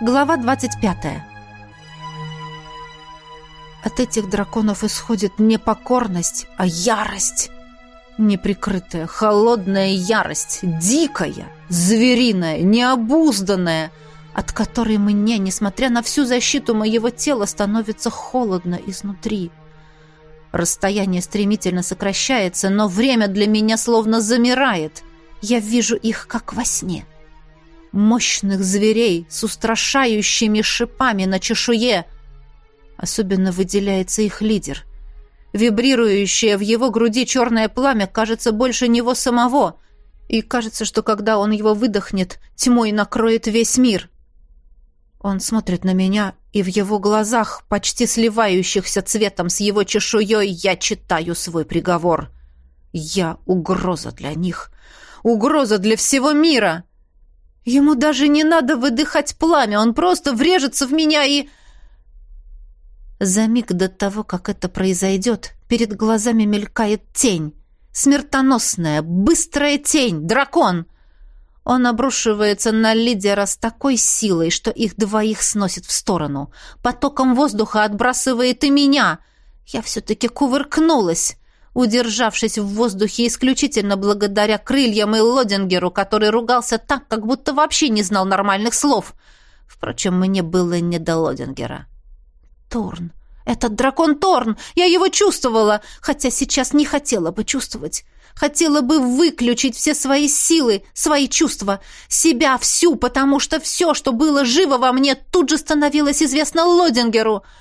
Глава 25. От этих драконов исходит не покорность, а ярость. Неприкрытая, холодная ярость, дикая, звериная, необузданная, от которой мне, несмотря на всю защиту моего тела, становится холодно изнутри. Расстояние стремительно сокращается, но время для меня словно замирает. Я вижу их, как во сне мощных зверей с устрашающими шипами на чешуе. Особенно выделяется их лидер. Вибрирующее в его груди черное пламя кажется больше него самого, и кажется, что когда он его выдохнет, тьмой накроет весь мир. Он смотрит на меня, и в его глазах, почти сливающихся цветом с его чешуей, я читаю свой приговор. Я угроза для них. Угроза для всего мира. Ему даже не надо выдыхать пламя, он просто врежется в меня и... За миг до того, как это произойдет, перед глазами мелькает тень. Смертоносная, быстрая тень, дракон. Он обрушивается на лидера с такой силой, что их двоих сносит в сторону. Потоком воздуха отбрасывает и меня. Я все-таки кувыркнулась удержавшись в воздухе исключительно благодаря крыльям и Лодингеру, который ругался так, как будто вообще не знал нормальных слов. Впрочем, мне было не до Лодингера. Торн. Этот дракон Торн! Я его чувствовала, хотя сейчас не хотела бы чувствовать. Хотела бы выключить все свои силы, свои чувства, себя всю, потому что все, что было живо во мне, тут же становилось известно Лодингеру —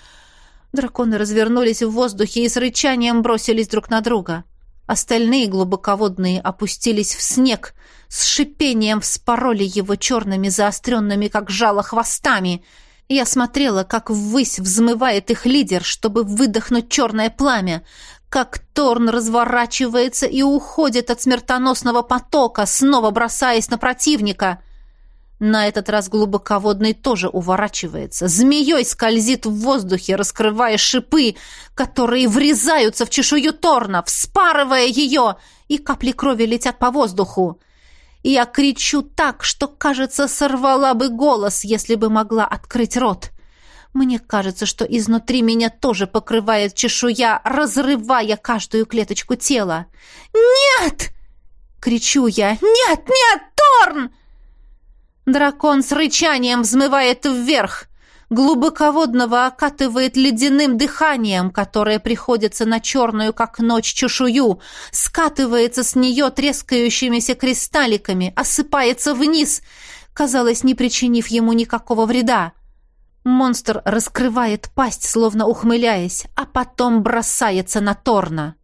Драконы развернулись в воздухе и с рычанием бросились друг на друга. Остальные глубоководные опустились в снег, с шипением вспороли его черными заостренными, как жало, хвостами. Я смотрела, как ввысь взмывает их лидер, чтобы выдохнуть черное пламя, как Торн разворачивается и уходит от смертоносного потока, снова бросаясь на противника. На этот раз глубоководный тоже уворачивается. Змеей скользит в воздухе, раскрывая шипы, которые врезаются в чешую Торна, вспарывая ее, и капли крови летят по воздуху. Я кричу так, что, кажется, сорвала бы голос, если бы могла открыть рот. Мне кажется, что изнутри меня тоже покрывает чешуя, разрывая каждую клеточку тела. «Нет!» — кричу я. «Нет, нет, Торн!» Дракон с рычанием взмывает вверх, глубоководного окатывает ледяным дыханием, которое приходится на черную, как ночь, чешую, скатывается с нее трескающимися кристалликами, осыпается вниз, казалось, не причинив ему никакого вреда. Монстр раскрывает пасть, словно ухмыляясь, а потом бросается на Торна.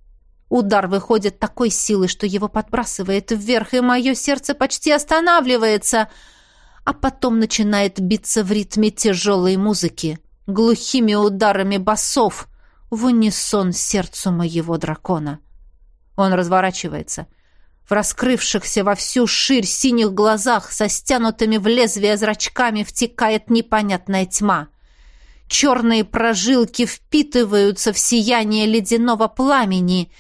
Удар выходит такой силы, что его подбрасывает вверх, и мое сердце почти останавливается — а потом начинает биться в ритме тяжелой музыки, глухими ударами басов, в унисон сердцу моего дракона. Он разворачивается. В раскрывшихся во всю ширь синих глазах со стянутыми в лезвие зрачками втекает непонятная тьма. Черные прожилки впитываются в сияние ледяного пламени,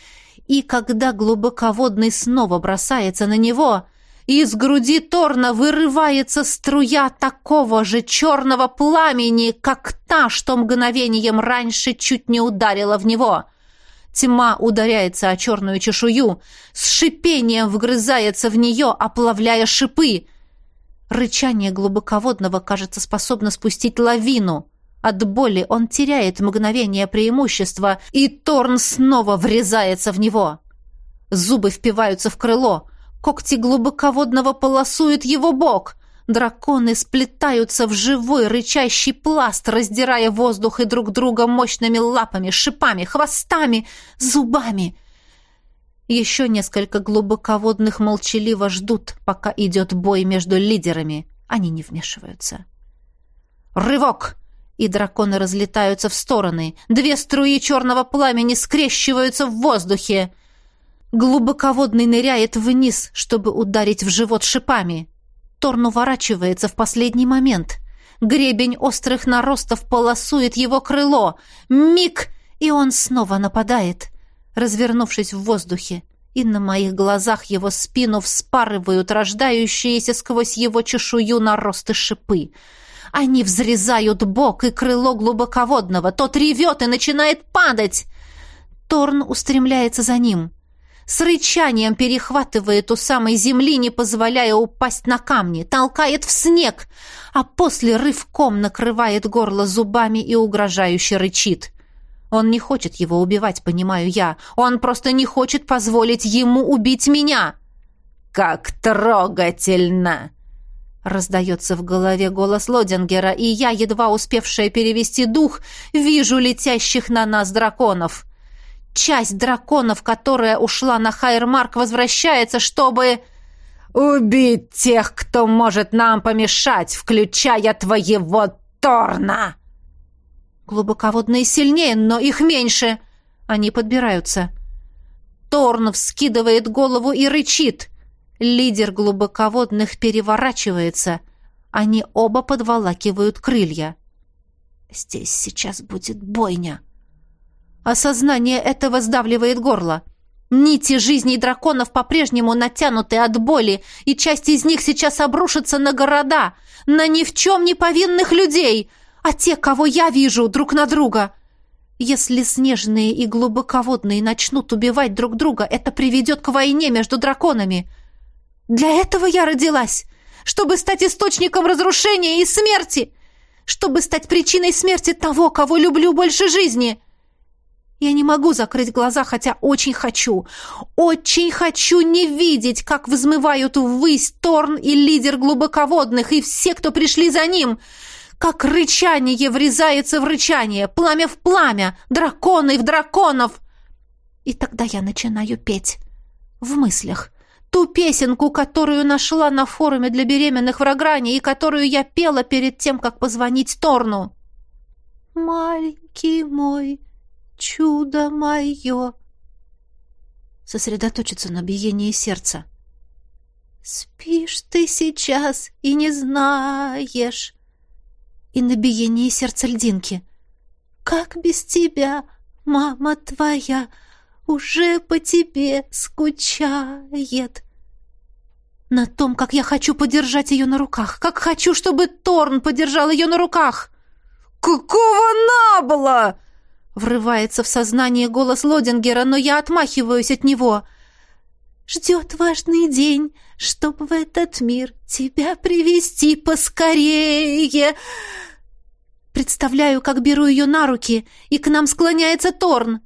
и когда глубоководный снова бросается на него, из груди Торна вырывается струя такого же черного пламени, как та, что мгновением раньше чуть не ударила в него. Тьма ударяется о черную чешую, с шипением вгрызается в нее, оплавляя шипы. Рычание глубоководного, кажется, способно спустить лавину. От боли он теряет мгновение преимущества, и Торн снова врезается в него. Зубы впиваются в крыло — Когти глубоководного полосуют его бок. Драконы сплетаются в живой рычащий пласт, раздирая воздух и друг друга мощными лапами, шипами, хвостами, зубами. Еще несколько глубоководных молчаливо ждут, пока идет бой между лидерами. Они не вмешиваются. «Рывок!» И драконы разлетаются в стороны. Две струи черного пламени скрещиваются в воздухе. Глубоководный ныряет вниз, чтобы ударить в живот шипами. Торн уворачивается в последний момент. Гребень острых наростов полосует его крыло. Миг, и он снова нападает, развернувшись в воздухе. И на моих глазах его спину вспарывают рождающиеся сквозь его чешую наросты шипы. Они взрезают бок и крыло глубоководного. Тот ревет и начинает падать. Торн устремляется за ним. С рычанием перехватывает у самой земли, не позволяя упасть на камни, толкает в снег, а после рывком накрывает горло зубами и угрожающе рычит. Он не хочет его убивать, понимаю я. Он просто не хочет позволить ему убить меня. «Как трогательно!» Раздается в голове голос Лодингера, и я, едва успевшая перевести дух, вижу летящих на нас драконов. Часть драконов, которая ушла на Хайермарк, возвращается, чтобы... «Убить тех, кто может нам помешать, включая твоего Торна!» Глубоководные сильнее, но их меньше. Они подбираются. Торн вскидывает голову и рычит. Лидер глубоководных переворачивается. Они оба подволакивают крылья. Здесь сейчас будет бойня. Осознание этого сдавливает горло. Нити жизней драконов по-прежнему натянуты от боли, и часть из них сейчас обрушится на города, на ни в чем не повинных людей, а те, кого я вижу, друг на друга. Если снежные и глубоководные начнут убивать друг друга, это приведет к войне между драконами. Для этого я родилась, чтобы стать источником разрушения и смерти, чтобы стать причиной смерти того, кого люблю больше жизни. Я не могу закрыть глаза, хотя очень хочу. Очень хочу не видеть, как взмывают ввысь Торн и лидер глубоководных, и все, кто пришли за ним. Как рычание врезается в рычание, пламя в пламя, драконы в драконов. И тогда я начинаю петь. В мыслях. Ту песенку, которую нашла на форуме для беременных в Рогране и которую я пела перед тем, как позвонить Торну. «Маленький мой, чудо мое!» Сосредоточиться на биении сердца. «Спишь ты сейчас и не знаешь!» И на биении сердца льдинки. «Как без тебя, мама твоя, уже по тебе скучает!» На том, как я хочу подержать ее на руках, как хочу, чтобы Торн подержал ее на руках. «Какого набла!» Врывается в сознание голос Лодингера, но я отмахиваюсь от него. «Ждет важный день, чтобы в этот мир тебя привести поскорее!» Представляю, как беру ее на руки, и к нам склоняется Торн.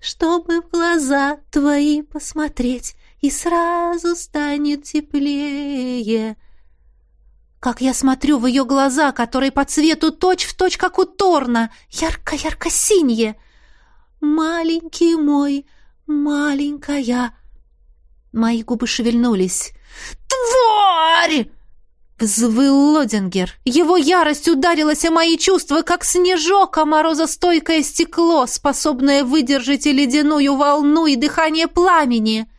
«Чтобы в глаза твои посмотреть, и сразу станет теплее!» Как я смотрю в ее глаза, которые по цвету точь-в-точь, точь, как у Торна, ярко-ярко-синие. «Маленький мой, маленькая!» Мои губы шевельнулись. «Тварь!» Взвыл Лодингер. Его ярость ударилась о мои чувства, как снежок, а морозостойкое стекло, способное выдержать и ледяную волну, и дыхание пламени.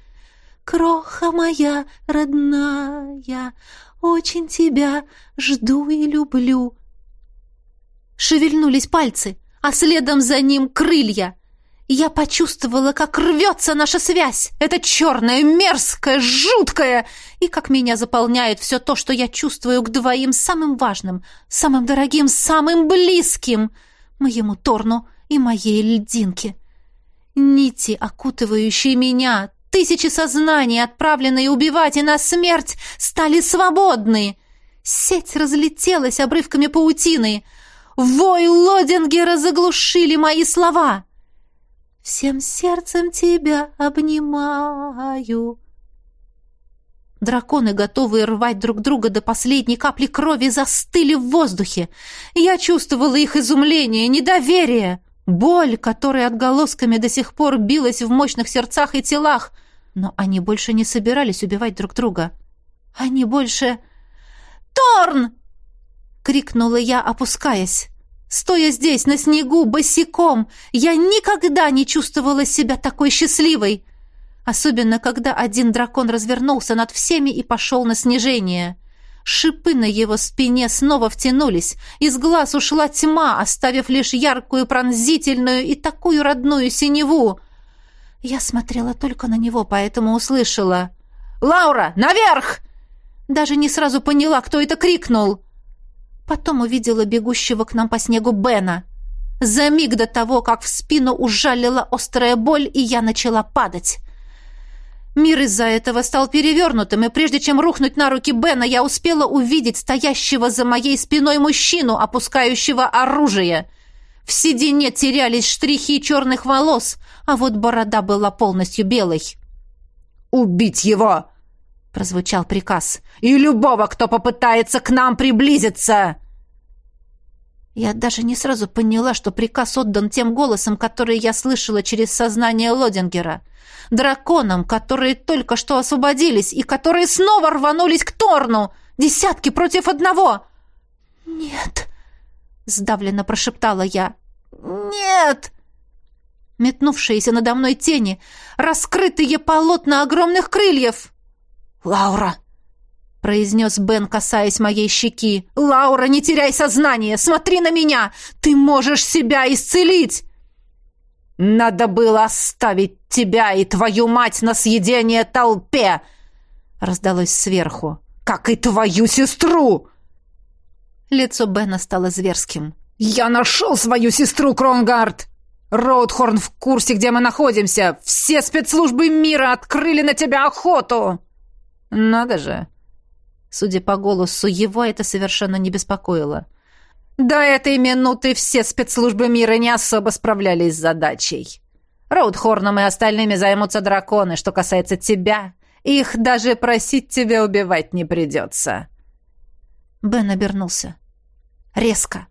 «Кроха моя родная, очень тебя жду и люблю». Шевельнулись пальцы, а следом за ним крылья. Я почувствовала, как рвется наша связь. Это черное, мерзкое, жуткое. И как меня заполняет все то, что я чувствую к двоим самым важным, самым дорогим, самым близким. Моему Торну и моей льдинке. Нити, окутывающие меня, Тысячи сознаний, отправленные убивать и на смерть, стали свободны. Сеть разлетелась обрывками паутины. Вой Лодингера заглушили мои слова. «Всем сердцем тебя обнимаю». Драконы, готовые рвать друг друга до последней капли крови, застыли в воздухе. Я чувствовала их изумление, недоверие. Боль, которая отголосками до сих пор билась в мощных сердцах и телах. Но они больше не собирались убивать друг друга. Они больше... «Торн!» — крикнула я, опускаясь. Стоя здесь, на снегу, босиком, я никогда не чувствовала себя такой счастливой. Особенно, когда один дракон развернулся над всеми и пошел на снижение. Шипы на его спине снова втянулись, из глаз ушла тьма, оставив лишь яркую, пронзительную и такую родную синеву. Я смотрела только на него, поэтому услышала. «Лаура, наверх!» Даже не сразу поняла, кто это крикнул. Потом увидела бегущего к нам по снегу Бена. За миг до того, как в спину ужалила острая боль, и я начала падать. Мир из-за этого стал перевернутым, и прежде чем рухнуть на руки Бена, я успела увидеть стоящего за моей спиной мужчину, опускающего оружие. В седине терялись штрихи черных волос, а вот борода была полностью белой. «Убить его!» — прозвучал приказ. «И любого, кто попытается к нам приблизиться!» Я даже не сразу поняла, что приказ отдан тем голосом, который я слышала через сознание Лодингера. Драконам, которые только что освободились и которые снова рванулись к Торну. Десятки против одного. «Нет!» — сдавленно прошептала я. «Нет!» Метнувшиеся надо мной тени, раскрытые полотна огромных крыльев. «Лаура!» — произнес Бен, касаясь моей щеки. «Лаура, не теряй сознание! Смотри на меня! Ты можешь себя исцелить!» «Надо было оставить тебя и твою мать на съедение толпе!» — раздалось сверху. «Как и твою сестру!» Лицо Бена стало зверским. «Я нашел свою сестру, Кронгард! Роудхорн в курсе, где мы находимся! Все спецслужбы мира открыли на тебя охоту!» «Надо же!» Судя по голосу, его это совершенно не беспокоило. До этой минуты все спецслужбы мира не особо справлялись с задачей. Роудхорном и остальными займутся драконы. Что касается тебя, их даже просить тебя убивать не придется. Бен обернулся. Резко.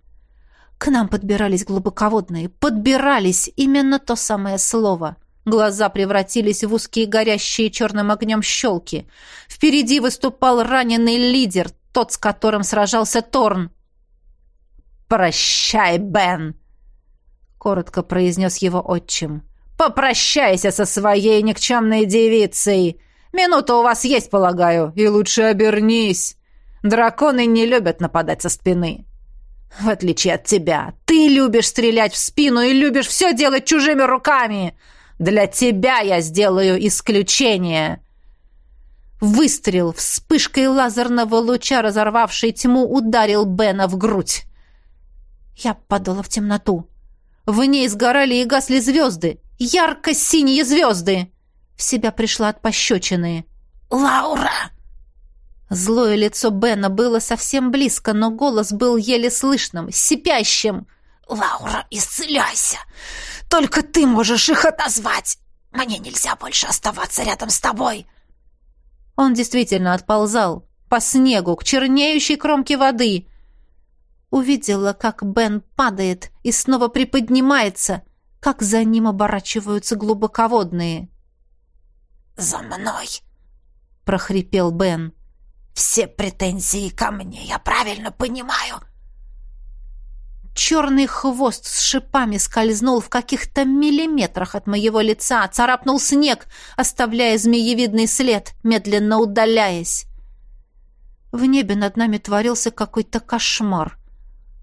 К нам подбирались глубоководные. Подбирались именно то самое слово — Глаза превратились в узкие горящие черным огнем щелки. Впереди выступал раненый лидер, тот, с которым сражался Торн. «Прощай, Бен!» — коротко произнес его отчим. «Попрощайся со своей никчемной девицей! Минута у вас есть, полагаю, и лучше обернись. Драконы не любят нападать со спины. В отличие от тебя, ты любишь стрелять в спину и любишь все делать чужими руками!» Для тебя я сделаю исключение!» Выстрел вспышкой лазерного луча, разорвавший тьму, ударил Бена в грудь. Я падала в темноту. В ней сгорали и гасли звезды. Ярко-синие звезды. В себя пришла от пощечины. «Лаура!» Злое лицо Бена было совсем близко, но голос был еле слышным, сипящим. «Лаура, исцеляйся! Только ты можешь их отозвать! Мне нельзя больше оставаться рядом с тобой!» Он действительно отползал по снегу к чернеющей кромке воды. Увидела, как Бен падает и снова приподнимается, как за ним оборачиваются глубоководные. «За мной!» — прохрипел Бен. «Все претензии ко мне, я правильно понимаю?» Черный хвост с шипами скользнул в каких-то миллиметрах от моего лица, царапнул снег, оставляя змеевидный след, медленно удаляясь. В небе над нами творился какой-то кошмар.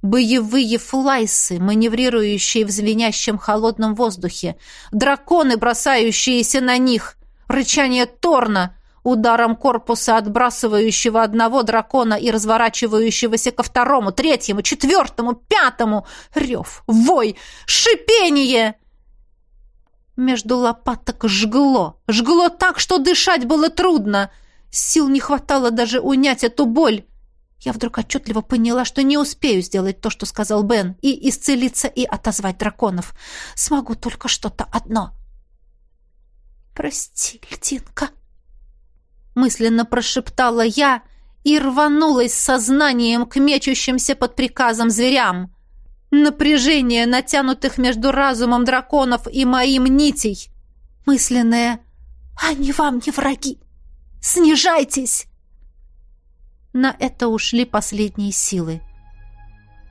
Боевые флайсы, маневрирующие в звенящем холодном воздухе, драконы, бросающиеся на них, рычание Торна, ударом корпуса отбрасывающего одного дракона и разворачивающегося ко второму, третьему, четвертому, пятому. Рев, вой, шипение! Между лопаток жгло. Жгло так, что дышать было трудно. Сил не хватало даже унять эту боль. Я вдруг отчетливо поняла, что не успею сделать то, что сказал Бен, и исцелиться, и отозвать драконов. Смогу только что-то одно. «Прости, льдинка», мысленно прошептала я и рванулась сознанием к мечущимся под приказом зверям. Напряжение натянутых между разумом драконов и моим нитей. Мысленное «Они вам не враги! Снижайтесь!» На это ушли последние силы.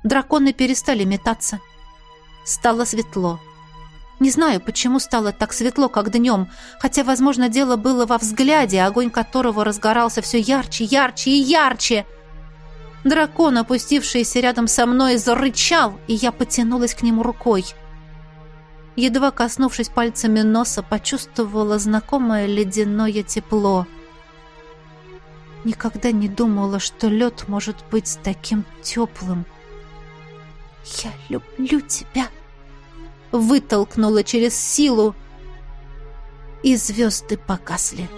Драконы перестали метаться. Стало светло. Не знаю, почему стало так светло, как днем, хотя, возможно, дело было во взгляде, огонь которого разгорался все ярче, ярче и ярче. Дракон, опустившийся рядом со мной, зарычал, и я потянулась к нему рукой. Едва коснувшись пальцами носа, почувствовала знакомое ледяное тепло. Никогда не думала, что лед может быть таким теплым. «Я люблю тебя!» Вытолкнула через силу, и звезды погасли.